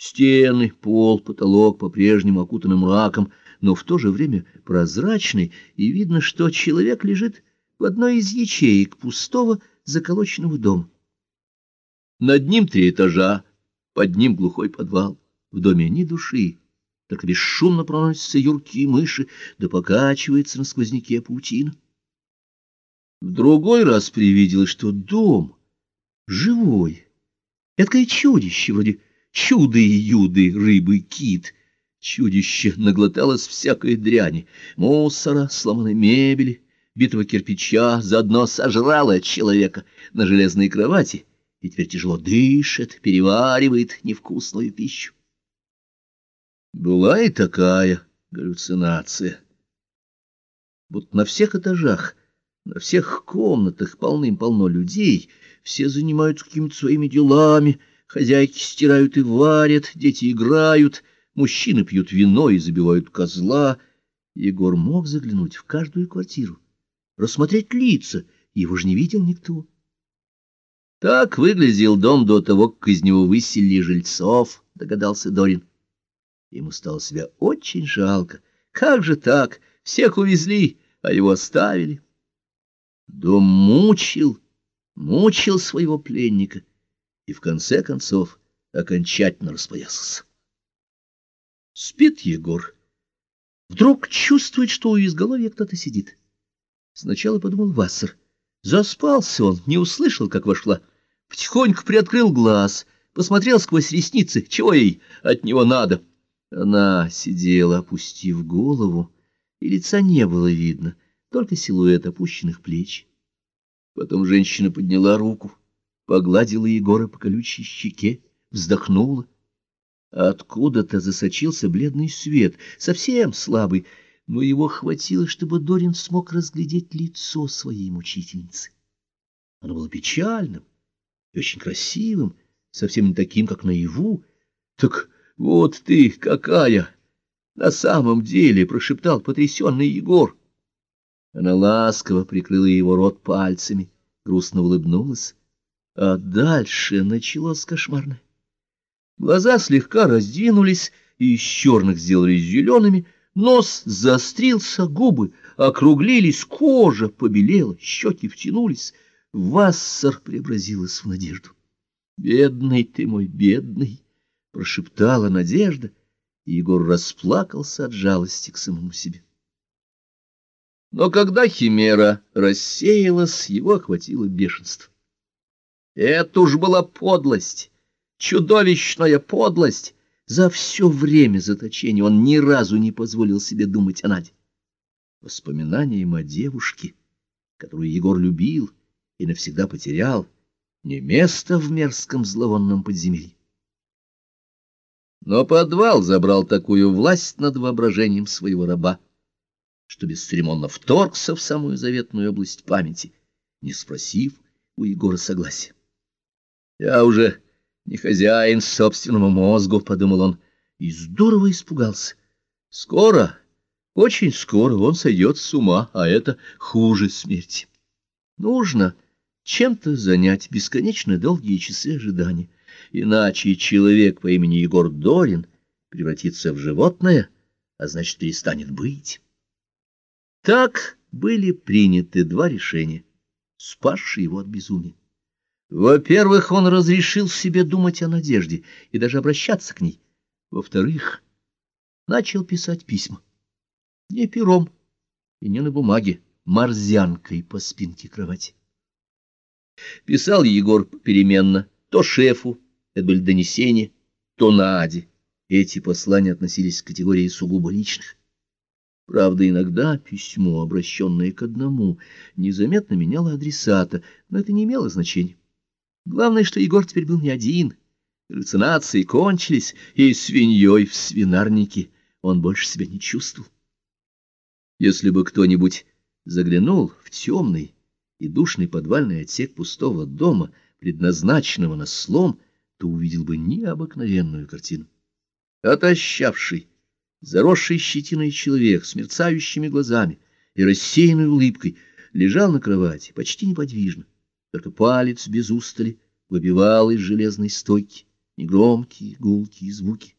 Стены, пол, потолок по-прежнему окутаны мраком, но в то же время прозрачный, и видно, что человек лежит в одной из ячеек пустого заколоченного дома. Над ним три этажа, под ним глухой подвал. В доме ни души, только бесшумно проносятся юркие мыши, да покачивается на сквозняке паутина. В другой раз привиделось, что дом живой, эдакое чудище, вроде чудо-юды, рыбы, кит. Чудище наглоталось всякой дряни, мусора, сломанной мебели, битого кирпича, заодно сожрало человека на железной кровати и теперь тяжело дышит, переваривает невкусную пищу. Была и такая галлюцинация. Вот на всех этажах, на всех комнатах полным-полно людей, все занимаются какими-то своими делами — Хозяйки стирают и варят, дети играют, мужчины пьют вино и забивают козла. Егор мог заглянуть в каждую квартиру, рассмотреть лица, его же не видел никто. Так выглядел дом до того, как из него выселили жильцов, догадался Дорин. Ему стало себя очень жалко. Как же так? Всех увезли, а его оставили. Дом мучил, мучил своего пленника и в конце концов окончательно распоясался. Спит Егор. Вдруг чувствует, что у изголовья кто-то сидит. Сначала подумал Вассер. Заспался он, не услышал, как вошла. Потихоньку приоткрыл глаз, посмотрел сквозь ресницы, чего ей от него надо. Она сидела, опустив голову, и лица не было видно, только силуэт опущенных плеч. Потом женщина подняла руку погладила Егора по колючей щеке, вздохнула. Откуда-то засочился бледный свет, совсем слабый, но его хватило, чтобы Дорин смог разглядеть лицо своей мучительницы. Оно было печальным и очень красивым, совсем не таким, как наяву. — Так вот ты какая! На самом деле, — прошептал потрясенный Егор. Она ласково прикрыла его рот пальцами, грустно улыбнулась а дальше началось кошмарное. Глаза слегка раздвинулись и из черных сделались зелеными, нос заострился, губы округлились, кожа побелела, щеки втянулись. Вассер преобразилась в надежду. «Бедный ты мой, бедный!» — прошептала надежда, и Егор расплакался от жалости к самому себе. Но когда химера рассеялась, его охватило бешенство. Это уж была подлость, чудовищная подлость. За все время заточения он ни разу не позволил себе думать о Наде. Воспоминанием о девушке, которую Егор любил и навсегда потерял, не место в мерзком зловонном подземелье. Но подвал забрал такую власть над воображением своего раба, что бесцеремонно вторгся в самую заветную область памяти, не спросив у Егора согласия. Я уже не хозяин собственному мозгу, — подумал он, и здорово испугался. Скоро, очень скоро он сойдет с ума, а это хуже смерти. Нужно чем-то занять бесконечно долгие часы ожидания, иначе человек по имени Егор Дорин превратится в животное, а значит, перестанет быть. Так были приняты два решения, спасшие его от безумия. Во-первых, он разрешил себе думать о надежде и даже обращаться к ней. Во-вторых, начал писать письма. Не пером и не на бумаге, морзянкой по спинке кровати. Писал Егор переменно то шефу, это были донесения, то Наде. Эти послания относились к категории сугубо личных. Правда, иногда письмо, обращенное к одному, незаметно меняло адресата, но это не имело значения. Главное, что Егор теперь был не один. Галлюцинации кончились, и свиньей в свинарнике он больше себя не чувствовал. Если бы кто-нибудь заглянул в темный и душный подвальный отсек пустого дома, предназначенного на слом, то увидел бы необыкновенную картину. Отощавший, заросший щетиной человек с мерцающими глазами и рассеянной улыбкой лежал на кровати почти неподвижно только палец без устали выбивал из железной стойки негромкие гулкие звуки.